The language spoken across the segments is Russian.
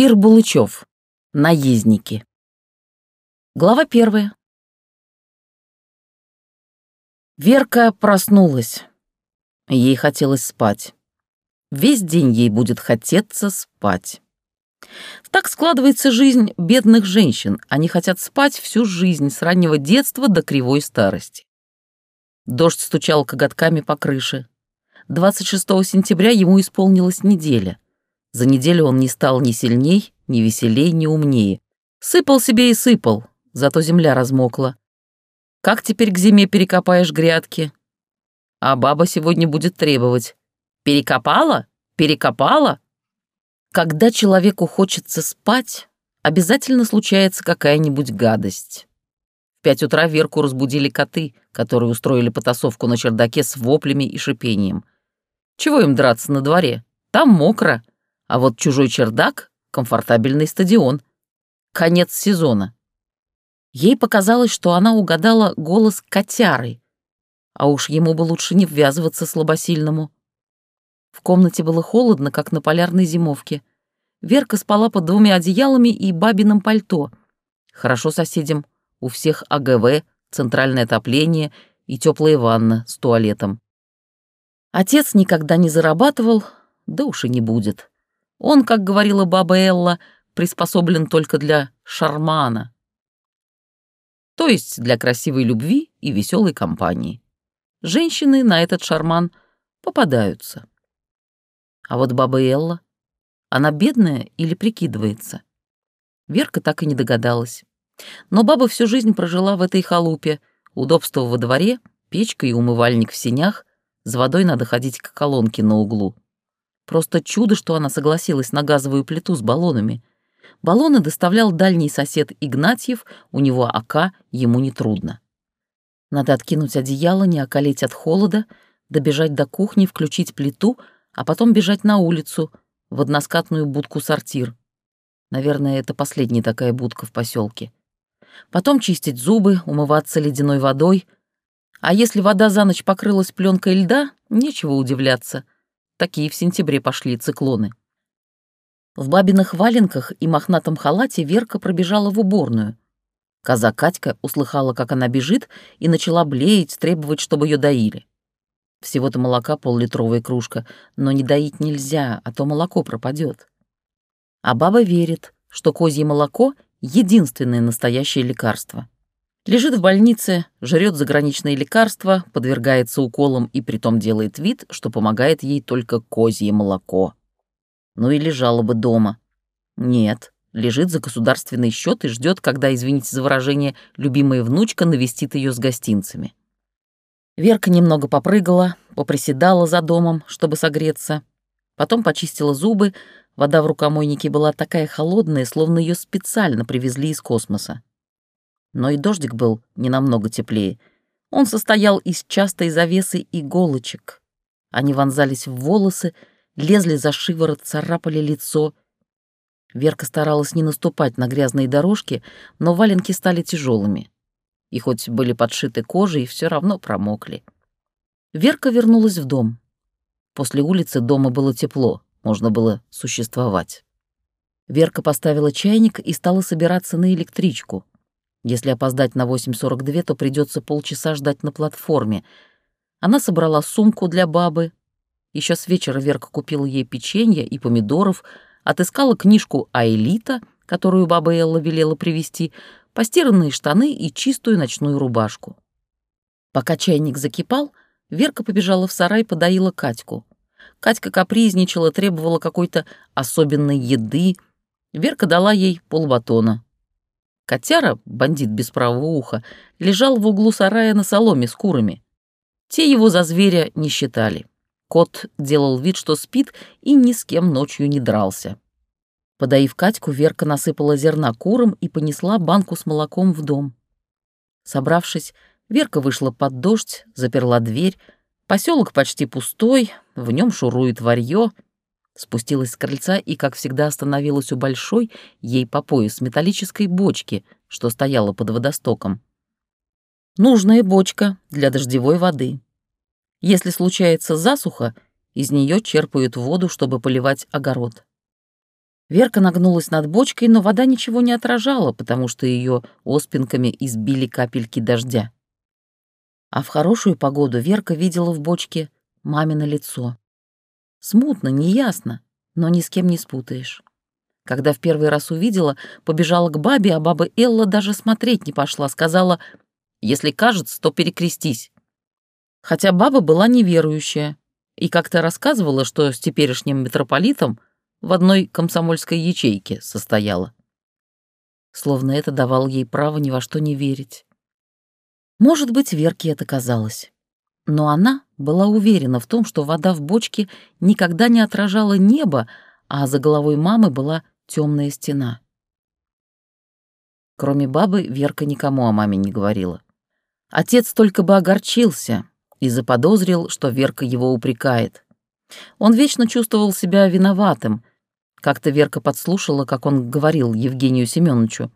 Кир Булычев. Наездники. Глава первая. Верка проснулась. Ей хотелось спать. Весь день ей будет хотеться спать. Так складывается жизнь бедных женщин. Они хотят спать всю жизнь, с раннего детства до кривой старости. Дождь стучал коготками по крыше. 26 сентября ему исполнилась неделя. За неделю он не стал ни сильней, ни веселей, ни умнее. Сыпал себе и сыпал, зато земля размокла. Как теперь к зиме перекопаешь грядки? А баба сегодня будет требовать. Перекопала? Перекопала? Когда человеку хочется спать, обязательно случается какая-нибудь гадость. В пять утра Верку разбудили коты, которые устроили потасовку на чердаке с воплями и шипением. Чего им драться на дворе? Там мокро. А вот чужой чердак — комфортабельный стадион. Конец сезона. Ей показалось, что она угадала голос котяры, а уж ему бы лучше не ввязываться слабосильному. В комнате было холодно, как на полярной зимовке. Верка спала под двумя одеялами и бабиным пальто. Хорошо соседям. У всех АГВ, центральное отопление и теплая ванна с туалетом. Отец никогда не зарабатывал, да уж и не будет. Он, как говорила баба Элла, приспособлен только для шармана, то есть для красивой любви и веселой компании. Женщины на этот шарман попадаются. А вот баба Элла, она бедная или прикидывается? Верка так и не догадалась. Но баба всю жизнь прожила в этой халупе, удобство во дворе, печка и умывальник в сенях, с водой надо ходить к колонке на углу. Просто чудо, что она согласилась на газовую плиту с баллонами. Баллоны доставлял дальний сосед Игнатьев, у него АК, ему нетрудно. Надо откинуть одеяло, не околеть от холода, добежать до кухни, включить плиту, а потом бежать на улицу, в односкатную будку-сортир. Наверное, это последняя такая будка в поселке. Потом чистить зубы, умываться ледяной водой. А если вода за ночь покрылась пленкой льда, нечего удивляться — Такие в сентябре пошли циклоны. В бабиных валенках и мохнатом халате Верка пробежала в уборную. Коза Катька услыхала, как она бежит, и начала блеять, требовать, чтобы ее доили. Всего-то молока пол-литровая кружка, но не доить нельзя, а то молоко пропадет. А баба верит, что козье молоко — единственное настоящее лекарство. Лежит в больнице, жрет заграничные лекарства, подвергается уколам и притом делает вид, что помогает ей только козье молоко. Ну и лежала бы дома. Нет, лежит за государственный счет и ждет, когда, извините за выражение, любимая внучка навестит ее с гостинцами. Верка немного попрыгала, поприседала за домом, чтобы согреться. Потом почистила зубы, вода в рукомойнике была такая холодная, словно ее специально привезли из космоса. Но и дождик был не намного теплее. Он состоял из частой завесы иголочек. Они вонзались в волосы, лезли за шиворот, царапали лицо. Верка старалась не наступать на грязные дорожки, но валенки стали тяжелыми. И хоть были подшиты кожей, все равно промокли. Верка вернулась в дом. После улицы дома было тепло, можно было существовать. Верка поставила чайник и стала собираться на электричку. Если опоздать на 8.42, то придется полчаса ждать на платформе. Она собрала сумку для бабы. Еще с вечера Верка купила ей печенье и помидоров, отыскала книжку «Аэлита», которую баба Элла велела привезти, постиранные штаны и чистую ночную рубашку. Пока чайник закипал, Верка побежала в сарай, подоила Катьку. Катька капризничала, требовала какой-то особенной еды. Верка дала ей полбатона. Котяра, бандит без правого уха, лежал в углу сарая на соломе с курами. Те его за зверя не считали. Кот делал вид, что спит, и ни с кем ночью не дрался. Подоив Катьку, Верка насыпала зерна курам и понесла банку с молоком в дом. Собравшись, Верка вышла под дождь, заперла дверь. Поселок почти пустой, в нем шурует варьё — спустилась с крыльца и, как всегда, остановилась у большой, ей по пояс, металлической бочки, что стояла под водостоком. Нужная бочка для дождевой воды. Если случается засуха, из нее черпают воду, чтобы поливать огород. Верка нагнулась над бочкой, но вода ничего не отражала, потому что ее оспинками избили капельки дождя. А в хорошую погоду Верка видела в бочке мамино лицо. Смутно, неясно, но ни с кем не спутаешь. Когда в первый раз увидела, побежала к бабе, а баба Элла даже смотреть не пошла, сказала, «Если кажется, то перекрестись». Хотя баба была неверующая и как-то рассказывала, что с теперешним митрополитом в одной комсомольской ячейке состояла. Словно это давало ей право ни во что не верить. Может быть, Верке это казалось. Но она была уверена в том, что вода в бочке никогда не отражала небо, а за головой мамы была темная стена. Кроме бабы, Верка никому о маме не говорила. Отец только бы огорчился и заподозрил, что Верка его упрекает. Он вечно чувствовал себя виноватым, как-то Верка подслушала, как он говорил Евгению Семеновичу.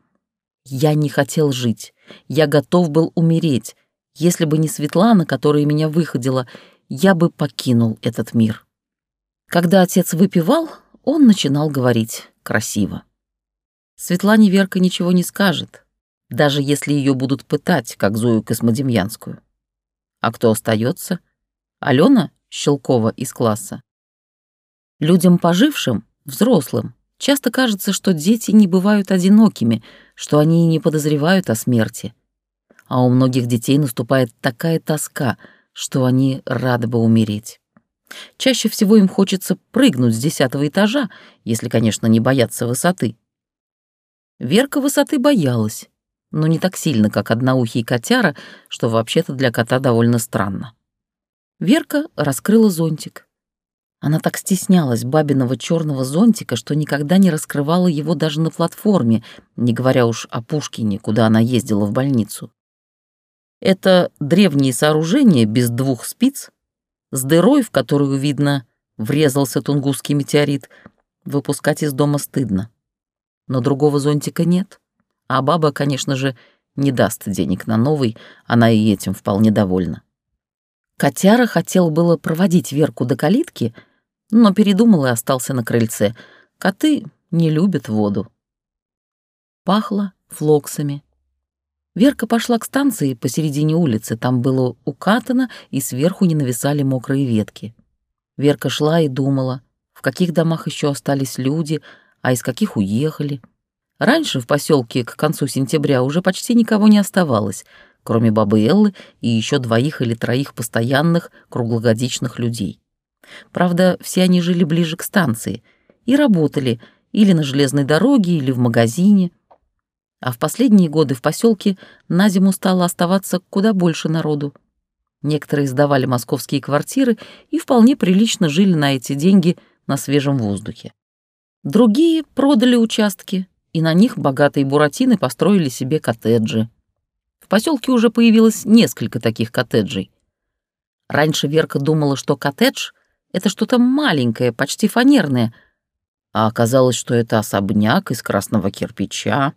«Я не хотел жить. Я готов был умереть. Если бы не Светлана, которая меня выходила, я бы покинул этот мир». Когда отец выпивал, он начинал говорить красиво. Светлане Верка ничего не скажет, даже если ее будут пытать, как Зою Космодемьянскую. А кто остается? Алена Щелкова из класса. Людям пожившим взрослым. Часто кажется, что дети не бывают одинокими, что они не подозревают о смерти. А у многих детей наступает такая тоска, что они рады бы умереть. Чаще всего им хочется прыгнуть с десятого этажа, если, конечно, не боятся высоты. Верка высоты боялась, но не так сильно, как одноухий котяра, что вообще-то для кота довольно странно. Верка раскрыла зонтик. Она так стеснялась бабиного черного зонтика, что никогда не раскрывала его даже на платформе, не говоря уж о Пушкине, куда она ездила в больницу. Это древние сооружения без двух спиц, с дырой, в которую, видно, врезался тунгусский метеорит, выпускать из дома стыдно. Но другого зонтика нет, а баба, конечно же, не даст денег на новый, она и этим вполне довольна. Котяра хотел было проводить Верку до калитки, но передумал и остался на крыльце. Коты не любят воду. Пахло флоксами. Верка пошла к станции посередине улицы, там было укатано, и сверху не нависали мокрые ветки. Верка шла и думала, в каких домах еще остались люди, а из каких уехали. Раньше в поселке к концу сентября уже почти никого не оставалось, кроме бабы Эллы и еще двоих или троих постоянных круглогодичных людей. Правда, все они жили ближе к станции и работали или на железной дороге, или в магазине. А в последние годы в поселке на зиму стало оставаться куда больше народу. Некоторые сдавали московские квартиры и вполне прилично жили на эти деньги на свежем воздухе. Другие продали участки, и на них богатые буратины построили себе коттеджи. В поселке уже появилось несколько таких коттеджей. Раньше Верка думала, что коттедж — это что-то маленькое, почти фанерное. А оказалось, что это особняк из красного кирпича,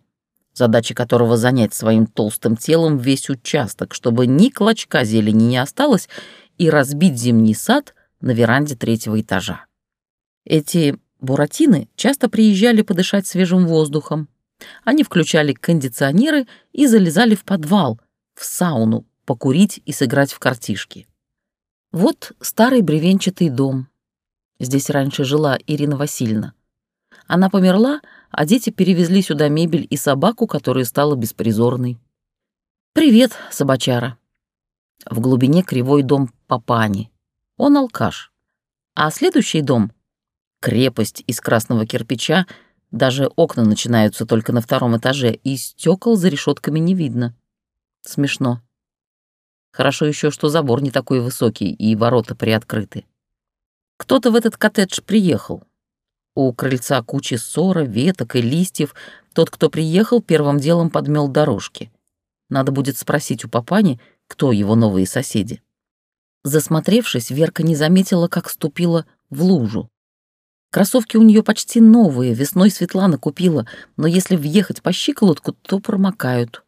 задача которого занять своим толстым телом весь участок, чтобы ни клочка зелени не осталось, и разбить зимний сад на веранде третьего этажа. Эти буратины часто приезжали подышать свежим воздухом. Они включали кондиционеры и залезали в подвал, в сауну, покурить и сыграть в картишки. Вот старый бревенчатый дом. Здесь раньше жила Ирина Васильевна. Она померла, а дети перевезли сюда мебель и собаку, которая стала беспризорной. «Привет, собачара». В глубине кривой дом Папани. Он алкаш. А следующий дом — крепость из красного кирпича, даже окна начинаются только на втором этаже, и стекол за решетками не видно. Смешно. Хорошо еще, что забор не такой высокий и ворота приоткрыты. Кто-то в этот коттедж приехал. У крыльца куча ссора, веток и листьев. Тот, кто приехал, первым делом подмел дорожки. Надо будет спросить у папани, кто его новые соседи. Засмотревшись, Верка не заметила, как ступила в лужу. Кроссовки у нее почти новые, весной Светлана купила, но если въехать по щиколотку, то промокают.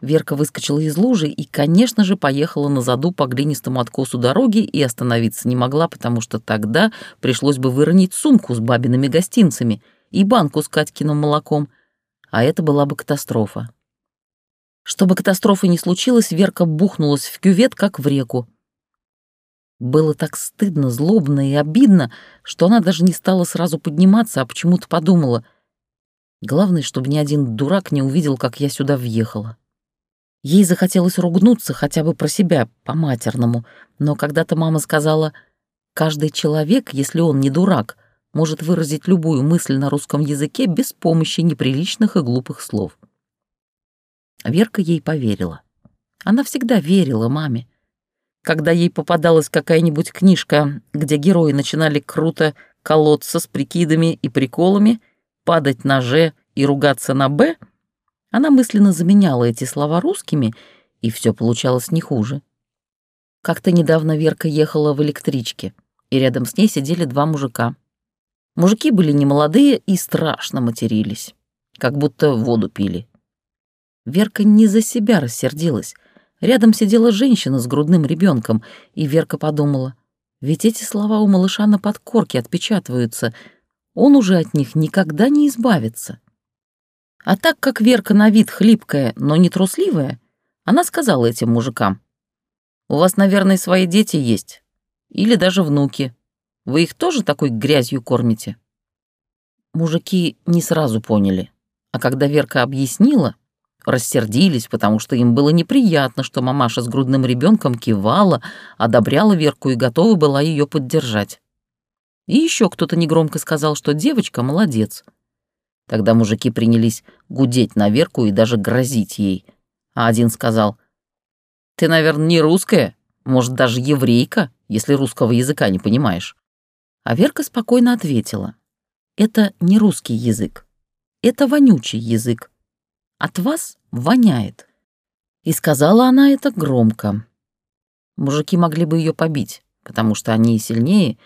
Верка выскочила из лужи и, конечно же, поехала на заду по глинистому откосу дороги и остановиться не могла, потому что тогда пришлось бы выронить сумку с бабиными гостинцами, и банку с Катькиным молоком, а это была бы катастрофа. Чтобы катастрофы не случилось, Верка бухнулась в кювет, как в реку. Было так стыдно, злобно и обидно, что она даже не стала сразу подниматься, а почему-то подумала. Главное, чтобы ни один дурак не увидел, как я сюда въехала. Ей захотелось ругнуться хотя бы про себя, по-матерному, но когда-то мама сказала, «Каждый человек, если он не дурак, может выразить любую мысль на русском языке без помощи неприличных и глупых слов». Верка ей поверила. Она всегда верила маме. Когда ей попадалась какая-нибудь книжка, где герои начинали круто колоться с прикидами и приколами, падать на «Ж» и ругаться на «Б», она мысленно заменяла эти слова русскими, и все получалось не хуже. Как-то недавно Верка ехала в электричке, и рядом с ней сидели два мужика. Мужики были немолодые и страшно матерились, как будто воду пили. Верка не за себя рассердилась. Рядом сидела женщина с грудным ребенком, и Верка подумала, ведь эти слова у малыша на подкорке отпечатываются, он уже от них никогда не избавится. А так как Верка на вид хлипкая, но не трусливая, она сказала этим мужикам. «У вас, наверное, свои дети есть. Или даже внуки. Вы их тоже такой грязью кормите?» Мужики не сразу поняли. А когда Верка объяснила, рассердились, потому что им было неприятно, что мамаша с грудным ребенком кивала, одобряла Верку и готова была ее поддержать. И еще кто-то негромко сказал, что девочка молодец — Тогда мужики принялись гудеть на Верку и даже грозить ей. А один сказал, «Ты, наверное, не русская, может, даже еврейка, если русского языка не понимаешь». А Верка спокойно ответила, «Это не русский язык, это вонючий язык. От вас воняет». И сказала она это громко. Мужики могли бы ее побить, потому что они и сильнее,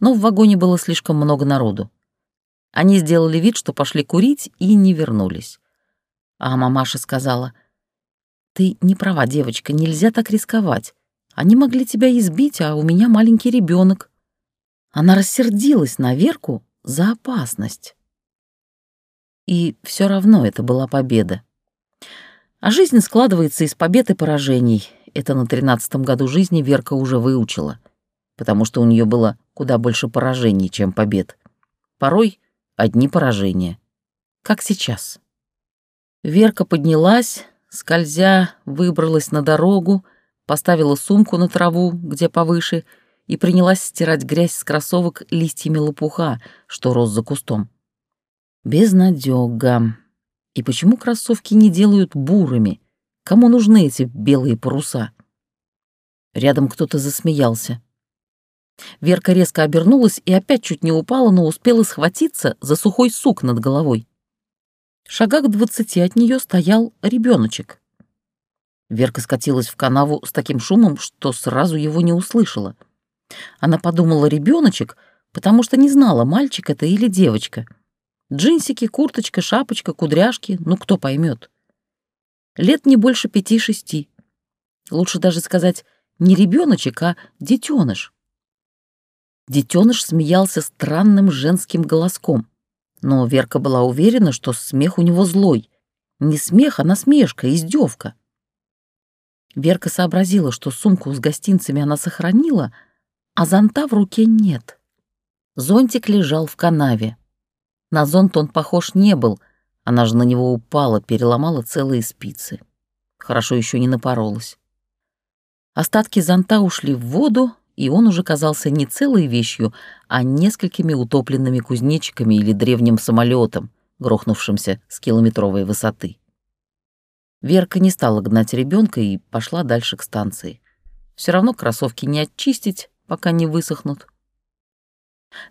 но в вагоне было слишком много народу. Они сделали вид, что пошли курить и не вернулись. А мамаша сказала, «Ты не права, девочка, нельзя так рисковать. Они могли тебя избить, а у меня маленький ребенок. Она рассердилась на Верку за опасность. И все равно это была победа. А жизнь складывается из побед и поражений. Это на тринадцатом году жизни Верка уже выучила, потому что у нее было куда больше поражений, чем побед. Порой одни поражения. Как сейчас. Верка поднялась, скользя, выбралась на дорогу, поставила сумку на траву, где повыше, и принялась стирать грязь с кроссовок листьями лопуха, что рос за кустом. Безнадёга. И почему кроссовки не делают бурыми? Кому нужны эти белые паруса? Рядом кто-то засмеялся. Верка резко обернулась и опять чуть не упала, но успела схватиться за сухой сук над головой. В шагах двадцати от нее стоял ребеночек. Верка скатилась в канаву с таким шумом, что сразу его не услышала. Она подумала ребеночек, потому что не знала, мальчик это или девочка. Джинсики, курточка, шапочка, кудряшки, ну кто поймет. Лет не больше пяти-шести. Лучше даже сказать не ребеночек, а детеныш. Детеныш смеялся странным женским голоском. Но Верка была уверена, что смех у него злой. Не смех, а насмешка, издевка. Верка сообразила, что сумку с гостинцами она сохранила, а зонта в руке нет. Зонтик лежал в канаве. На зонт он похож не был, она же на него упала, переломала целые спицы. Хорошо еще не напоролась. Остатки зонта ушли в воду, и он уже казался не целой вещью, а несколькими утопленными кузнечиками или древним самолетом, грохнувшимся с километровой высоты. Верка не стала гнать ребенка и пошла дальше к станции. Все равно кроссовки не очистить, пока не высохнут.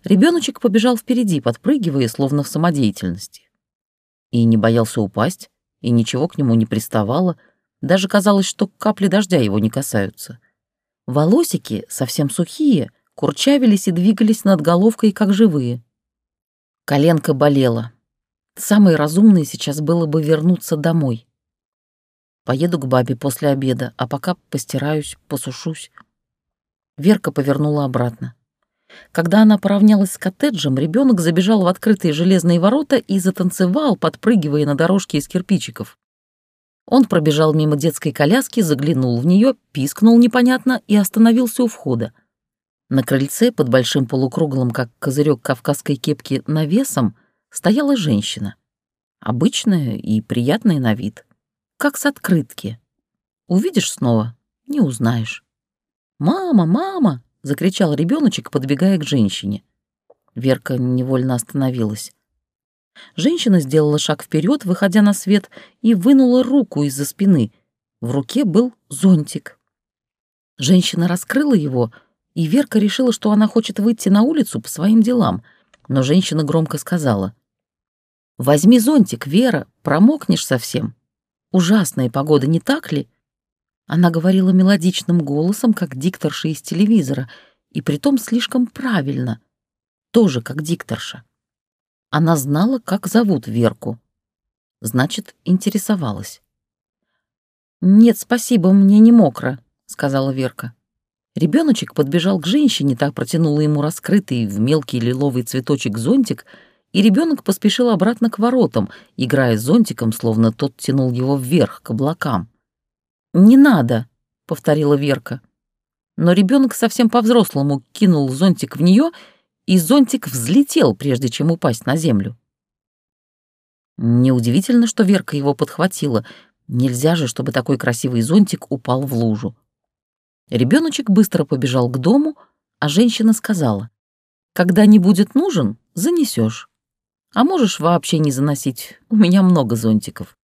Ребеночек побежал впереди, подпрыгивая, словно в самодеятельности. И не боялся упасть, и ничего к нему не приставало, даже казалось, что капли дождя его не касаются — Волосики, совсем сухие, курчавились и двигались над головкой, как живые. Коленка болела. Самое разумное сейчас было бы вернуться домой. Поеду к бабе после обеда, а пока постираюсь, посушусь. Верка повернула обратно. Когда она поравнялась с коттеджем, ребенок забежал в открытые железные ворота и затанцевал, подпрыгивая на дорожке из кирпичиков. Он пробежал мимо детской коляски, заглянул в нее, пискнул непонятно и остановился у входа. На крыльце под большим полукруглым, как козырек кавказской кепки, навесом стояла женщина. Обычная и приятная на вид. Как с открытки. Увидишь снова — не узнаешь. «Мама, мама!» — закричал ребеночек, подбегая к женщине. Верка невольно остановилась. Женщина сделала шаг вперед, выходя на свет, и вынула руку из-за спины. В руке был зонтик. Женщина раскрыла его, и Верка решила, что она хочет выйти на улицу по своим делам, но женщина громко сказала. «Возьми зонтик, Вера, промокнешь совсем. Ужасная погода, не так ли?» Она говорила мелодичным голосом, как дикторша из телевизора, и притом слишком правильно, тоже как дикторша. Она знала, как зовут Верку. Значит, интересовалась. «Нет, спасибо, мне не мокро», — сказала Верка. Ребеночек подбежал к женщине, так протянула ему раскрытый в мелкий лиловый цветочек зонтик, и ребенок поспешил обратно к воротам, играя зонтиком, словно тот тянул его вверх, к облакам. «Не надо», — повторила Верка. Но ребенок совсем по-взрослому кинул зонтик в нее и зонтик взлетел, прежде чем упасть на землю. Неудивительно, что Верка его подхватила. Нельзя же, чтобы такой красивый зонтик упал в лужу. Ребеночек быстро побежал к дому, а женщина сказала, «Когда не будет нужен, занесешь. А можешь вообще не заносить, у меня много зонтиков».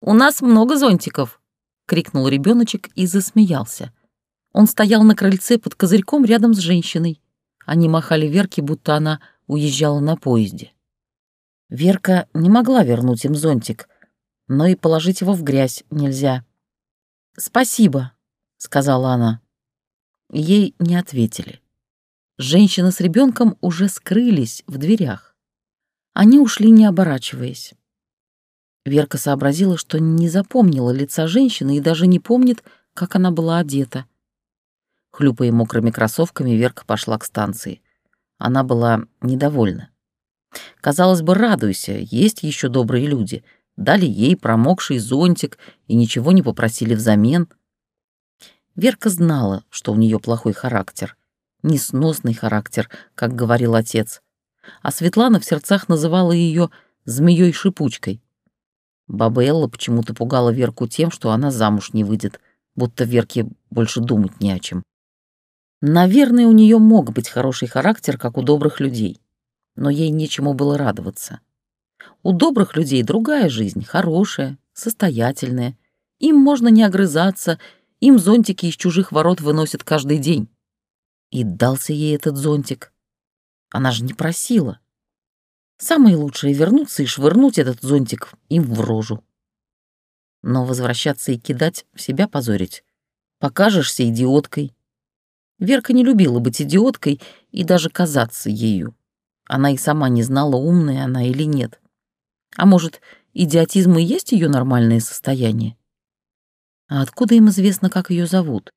«У нас много зонтиков», — крикнул ребеночек и засмеялся. Он стоял на крыльце под козырьком рядом с женщиной. Они махали Верке, будто она уезжала на поезде. Верка не могла вернуть им зонтик, но и положить его в грязь нельзя. «Спасибо», — сказала она. Ей не ответили. Женщина с ребенком уже скрылись в дверях. Они ушли, не оборачиваясь. Верка сообразила, что не запомнила лица женщины и даже не помнит, как она была одета. Хлюпая мокрыми кроссовками, Верка пошла к станции. Она была недовольна. Казалось бы, радуйся, есть еще добрые люди. Дали ей промокший зонтик и ничего не попросили взамен. Верка знала, что у нее плохой характер. Несносный характер, как говорил отец. А Светлана в сердцах называла ее змеей-шипучкой. Баба Элла почему-то пугала Верку тем, что она замуж не выйдет, будто Верке больше думать не о чем. Наверное, у нее мог быть хороший характер, как у добрых людей, но ей нечему было радоваться. У добрых людей другая жизнь, хорошая, состоятельная. Им можно не огрызаться, им зонтики из чужих ворот выносят каждый день. И дался ей этот зонтик. Она же не просила. Самое лучшее — вернуться и швырнуть этот зонтик им в рожу. Но возвращаться и кидать, себя позорить. Покажешься идиоткой, Верка не любила быть идиоткой и даже казаться ею. Она и сама не знала, умная она или нет. А может, идиотизм и есть ее нормальное состояние? А откуда им известно, как ее зовут?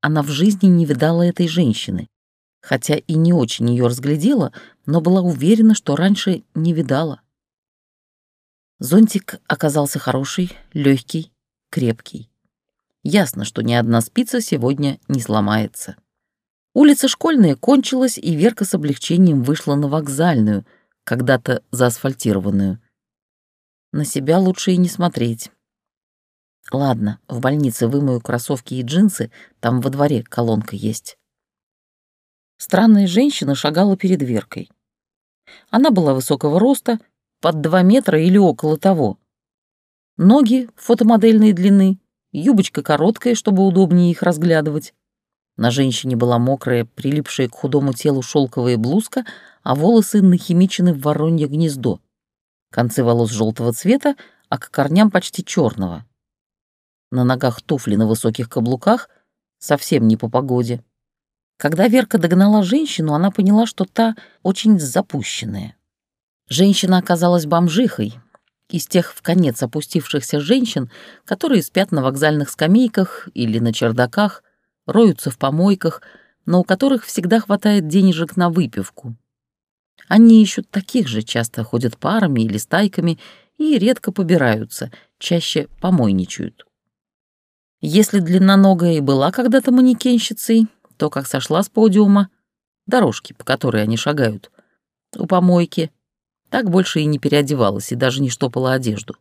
Она в жизни не видала этой женщины. Хотя и не очень ее разглядела, но была уверена, что раньше не видала. Зонтик оказался хороший, легкий, крепкий. Ясно, что ни одна спица сегодня не сломается. Улица Школьная кончилась, и Верка с облегчением вышла на вокзальную, когда-то заасфальтированную. На себя лучше и не смотреть. Ладно, в больнице вымою кроссовки и джинсы, там во дворе колонка есть. Странная женщина шагала перед Веркой. Она была высокого роста, под два метра или около того. Ноги фотомодельной длины, юбочка короткая, чтобы удобнее их разглядывать. На женщине была мокрая, прилипшая к худому телу шелковая блузка, а волосы нахимичены в воронье гнездо. Концы волос желтого цвета, а к корням почти черного. На ногах туфли на высоких каблуках, совсем не по погоде. Когда Верка догнала женщину, она поняла, что та очень запущенная. Женщина оказалась бомжихой, из тех в конец опустившихся женщин, которые спят на вокзальных скамейках или на чердаках, роются в помойках, но у которых всегда хватает денежек на выпивку. Они ищут таких же, часто ходят парами или стайками и редко побираются, чаще помойничают. Если длинноногая и была когда-то манекенщицей, то, как сошла с подиума, дорожки, по которой они шагают, у помойки, так больше и не переодевалась и даже не штопала одежду.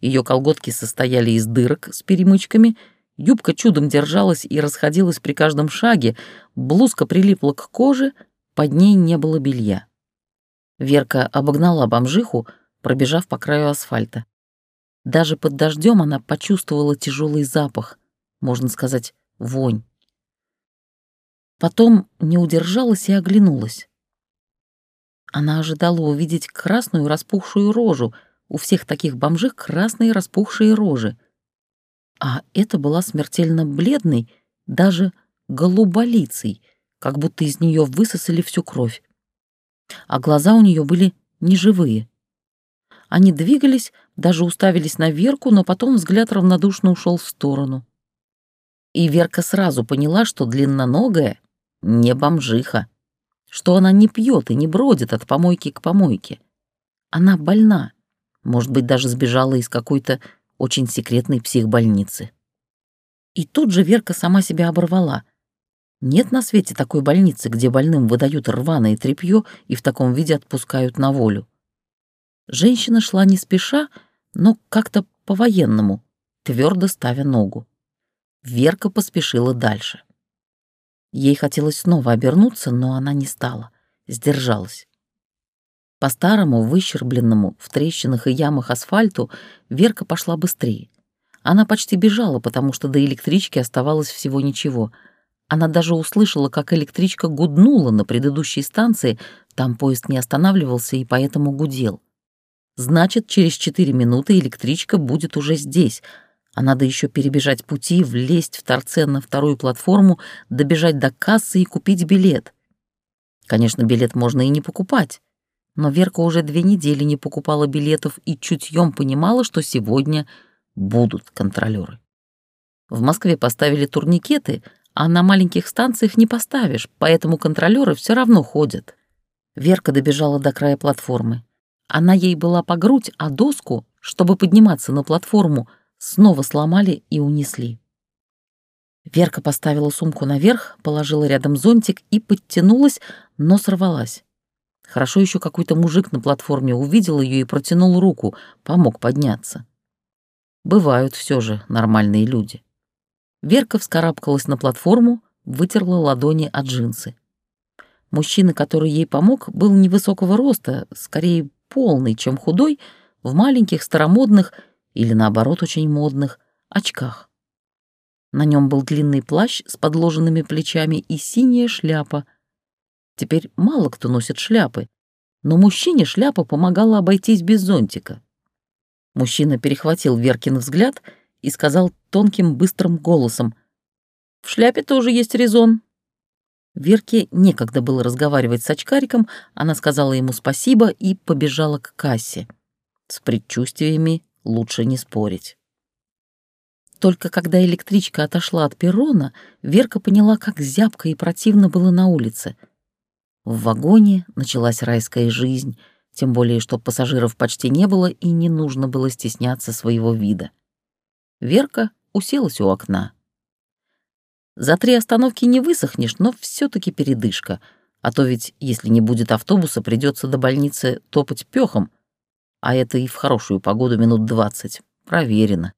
Ее колготки состояли из дырок с перемычками, юбка чудом держалась и расходилась при каждом шаге, блузка прилипла к коже, под ней не было белья. Верка обогнала бомжиху, пробежав по краю асфальта. Даже под дождем она почувствовала тяжелый запах, можно сказать, вонь. Потом не удержалась и оглянулась. Она ожидала увидеть красную распухшую рожу — у всех таких бомжих красные распухшие рожи. А это была смертельно бледной, даже голуболицей, как будто из нее высосали всю кровь. А глаза у нее были неживые. Они двигались, даже уставились на Верку, но потом взгляд равнодушно ушел в сторону. И Верка сразу поняла, что длинноногая не бомжиха, что она не пьет и не бродит от помойки к помойке. Она больна, может быть, даже сбежала из какой-то очень секретной психбольницы. И тут же Верка сама себя оборвала. Нет на свете такой больницы, где больным выдают рваное тряпье и в таком виде отпускают на волю. Женщина шла не спеша, но как-то по-военному, твердо ставя ногу. Верка поспешила дальше. Ей хотелось снова обернуться, но она не стала, сдержалась. По старому, выщербленному, в трещинах и ямах асфальту Верка пошла быстрее. Она почти бежала, потому что до электрички оставалось всего ничего. Она даже услышала, как электричка гуднула на предыдущей станции, там поезд не останавливался и поэтому гудел. Значит, через четыре минуты электричка будет уже здесь, а надо еще перебежать пути, влезть в торце на вторую платформу, добежать до кассы и купить билет. Конечно, билет можно и не покупать. Но Верка уже две недели не покупала билетов и чутьем понимала, что сегодня будут контролеры. В Москве поставили турникеты, а на маленьких станциях не поставишь, поэтому контролеры все равно ходят. Верка добежала до края платформы. Она ей была по грудь, а доску, чтобы подниматься на платформу, снова сломали и унесли. Верка поставила сумку наверх, положила рядом зонтик и подтянулась, но сорвалась. Хорошо еще какой-то мужик на платформе увидел ее и протянул руку, помог подняться. Бывают все же нормальные люди. Верка вскарабкалась на платформу, вытерла ладони от джинсы. Мужчина, который ей помог, был невысокого роста, скорее полный, чем худой, в маленьких старомодных или, наоборот, очень модных очках. На нем был длинный плащ с подложенными плечами и синяя шляпа, Теперь мало кто носит шляпы, но мужчине шляпа помогала обойтись без зонтика. Мужчина перехватил Веркин взгляд и сказал тонким быстрым голосом, «В шляпе тоже есть резон». Верке некогда было разговаривать с очкариком, она сказала ему спасибо и побежала к кассе. С предчувствиями лучше не спорить. Только когда электричка отошла от перрона, Верка поняла, как зябко и противно было на улице — в вагоне началась райская жизнь, тем более что пассажиров почти не было и не нужно было стесняться своего вида. Верка уселась у окна. За три остановки не высохнешь, но все таки передышка, а то ведь, если не будет автобуса, придется до больницы топать пехом, а это и в хорошую погоду минут двадцать. Проверено.